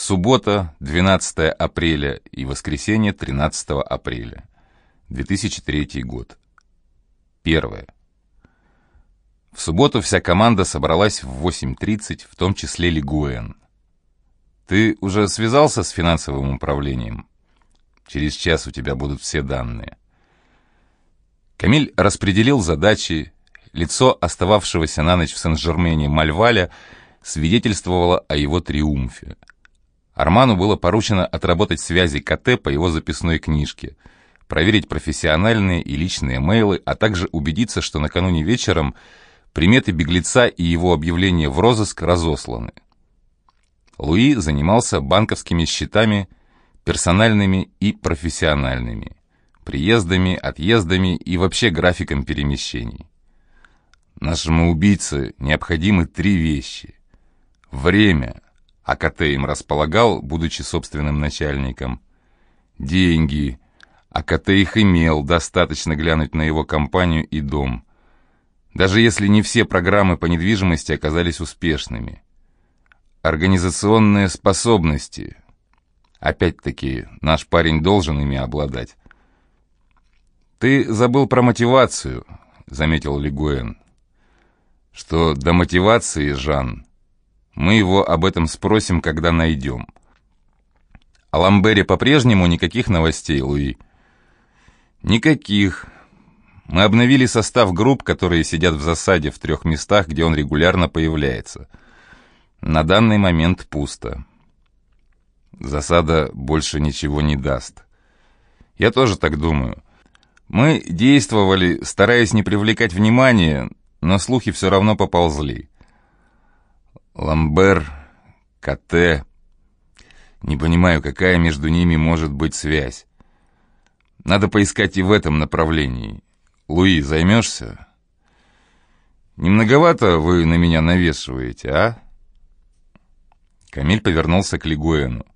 Суббота, 12 апреля и воскресенье, 13 апреля. 2003 год. Первое. В субботу вся команда собралась в 8.30, в том числе Лигуэн. Ты уже связался с финансовым управлением? Через час у тебя будут все данные. Камиль распределил задачи. Лицо остававшегося на ночь в Сен-Жермене Мальваля свидетельствовало о его триумфе. Арману было поручено отработать связи КТ по его записной книжке, проверить профессиональные и личные мейлы, а также убедиться, что накануне вечером приметы беглеца и его объявление в розыск разосланы. Луи занимался банковскими счетами, персональными и профессиональными, приездами, отъездами и вообще графиком перемещений. Нашему убийце необходимы три вещи. Время, а КТ им располагал, будучи собственным начальником. Деньги, а КТ их имел, достаточно глянуть на его компанию и дом. Даже если не все программы по недвижимости оказались успешными – Организационные способности. Опять-таки, наш парень должен ими обладать. «Ты забыл про мотивацию», — заметил Лигуэн. «Что до мотивации, Жан, мы его об этом спросим, когда найдем». «О Ламбере по-прежнему никаких новостей, Луи?» «Никаких. Мы обновили состав групп, которые сидят в засаде в трех местах, где он регулярно появляется». На данный момент пусто. Засада больше ничего не даст. Я тоже так думаю. Мы действовали, стараясь не привлекать внимания, но слухи все равно поползли. Ламбер, КТ... Не понимаю, какая между ними может быть связь. Надо поискать и в этом направлении. Луи, займешься? Немноговато вы на меня навешиваете, а? Камиль повернулся к Лигуэну.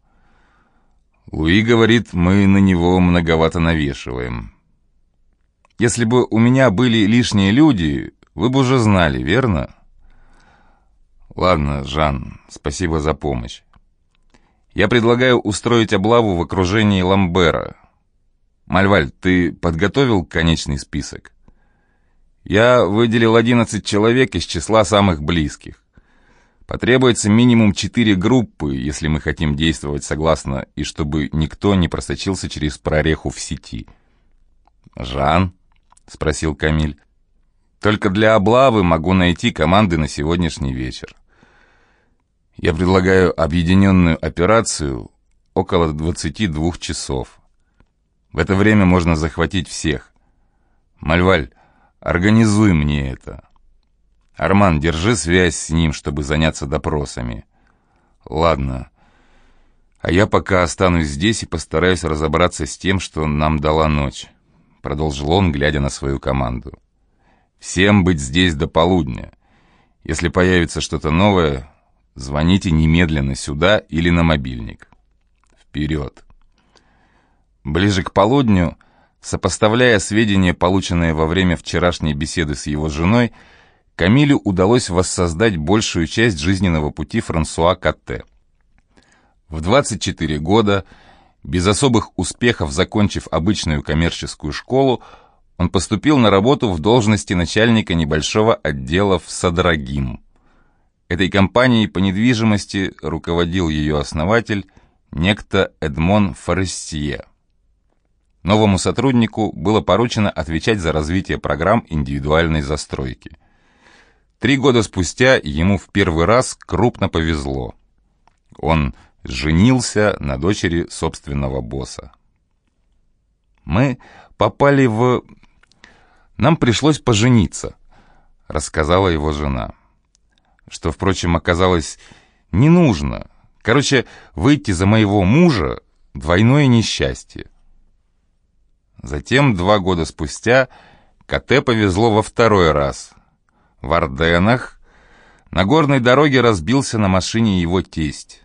«Луи говорит, мы на него многовато навешиваем. Если бы у меня были лишние люди, вы бы уже знали, верно?» «Ладно, Жан, спасибо за помощь. Я предлагаю устроить облаву в окружении Ламбера. Мальваль, ты подготовил конечный список?» «Я выделил 11 человек из числа самых близких. Потребуется минимум четыре группы, если мы хотим действовать согласно, и чтобы никто не просочился через прореху в сети. «Жан?» — спросил Камиль. «Только для облавы могу найти команды на сегодняшний вечер. Я предлагаю объединенную операцию около 22 часов. В это время можно захватить всех. Мальваль, организуй мне это». Арман, держи связь с ним, чтобы заняться допросами. Ладно. А я пока останусь здесь и постараюсь разобраться с тем, что нам дала ночь. Продолжил он, глядя на свою команду. Всем быть здесь до полудня. Если появится что-то новое, звоните немедленно сюда или на мобильник. Вперед. Ближе к полудню, сопоставляя сведения, полученные во время вчерашней беседы с его женой, Камилю удалось воссоздать большую часть жизненного пути Франсуа Катте. В 24 года, без особых успехов закончив обычную коммерческую школу, он поступил на работу в должности начальника небольшого отдела в Садрагим. Этой компанией по недвижимости руководил ее основатель, некто Эдмон Форестье. Новому сотруднику было поручено отвечать за развитие программ индивидуальной застройки. Три года спустя ему в первый раз крупно повезло. Он женился на дочери собственного босса. «Мы попали в... Нам пришлось пожениться», — рассказала его жена. Что, впрочем, оказалось не нужно. Короче, выйти за моего мужа — двойное несчастье. Затем, два года спустя, КТ повезло во второй раз — в Орденах на горной дороге разбился на машине его тесть.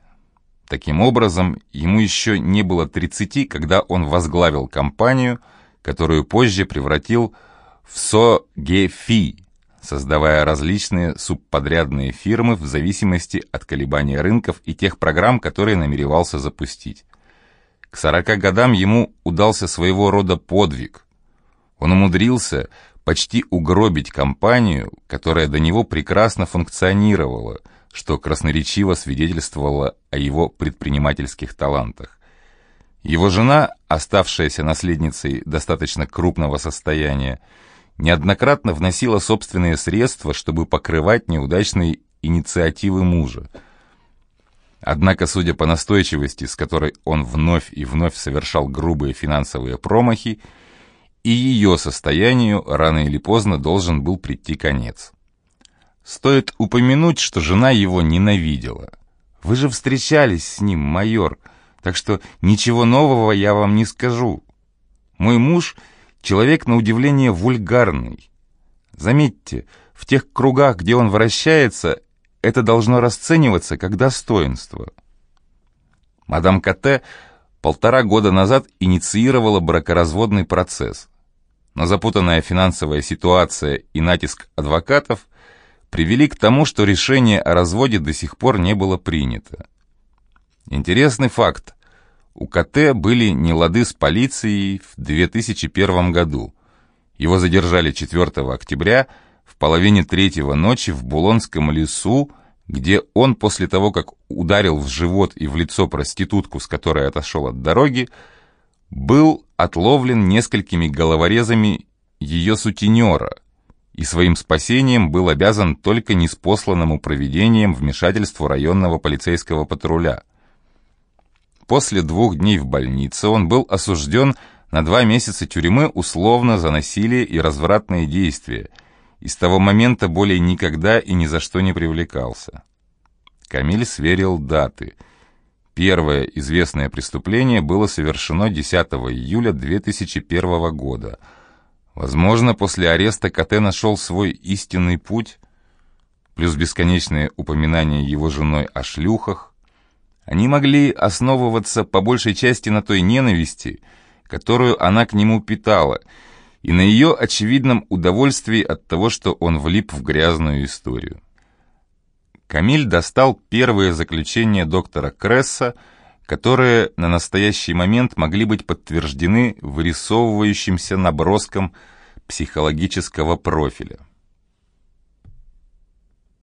Таким образом, ему еще не было 30, когда он возглавил компанию, которую позже превратил в Со-Ге-Фи, создавая различные субподрядные фирмы в зависимости от колебания рынков и тех программ, которые намеревался запустить. К 40 годам ему удался своего рода подвиг. Он умудрился почти угробить компанию, которая до него прекрасно функционировала, что красноречиво свидетельствовало о его предпринимательских талантах. Его жена, оставшаяся наследницей достаточно крупного состояния, неоднократно вносила собственные средства, чтобы покрывать неудачные инициативы мужа. Однако, судя по настойчивости, с которой он вновь и вновь совершал грубые финансовые промахи, и ее состоянию рано или поздно должен был прийти конец. Стоит упомянуть, что жена его ненавидела. «Вы же встречались с ним, майор, так что ничего нового я вам не скажу. Мой муж — человек, на удивление, вульгарный. Заметьте, в тех кругах, где он вращается, это должно расцениваться как достоинство». Мадам Кате полтора года назад инициировала бракоразводный процесс. Но запутанная финансовая ситуация и натиск адвокатов привели к тому, что решение о разводе до сих пор не было принято. Интересный факт. У КТ были нелады с полицией в 2001 году. Его задержали 4 октября в половине третьего ночи в Булонском лесу, где он после того, как ударил в живот и в лицо проститутку, с которой отошел от дороги, был отловлен несколькими головорезами ее сутенера и своим спасением был обязан только неспосланному проведением вмешательству районного полицейского патруля. После двух дней в больнице он был осужден на два месяца тюрьмы условно за насилие и развратные действия – и с того момента более никогда и ни за что не привлекался. Камиль сверил даты. Первое известное преступление было совершено 10 июля 2001 года. Возможно, после ареста КТ нашел свой истинный путь, плюс бесконечные упоминания его женой о шлюхах. Они могли основываться по большей части на той ненависти, которую она к нему питала – и на ее очевидном удовольствии от того, что он влип в грязную историю. Камиль достал первые заключения доктора Кресса, которые на настоящий момент могли быть подтверждены вырисовывающимся наброском психологического профиля.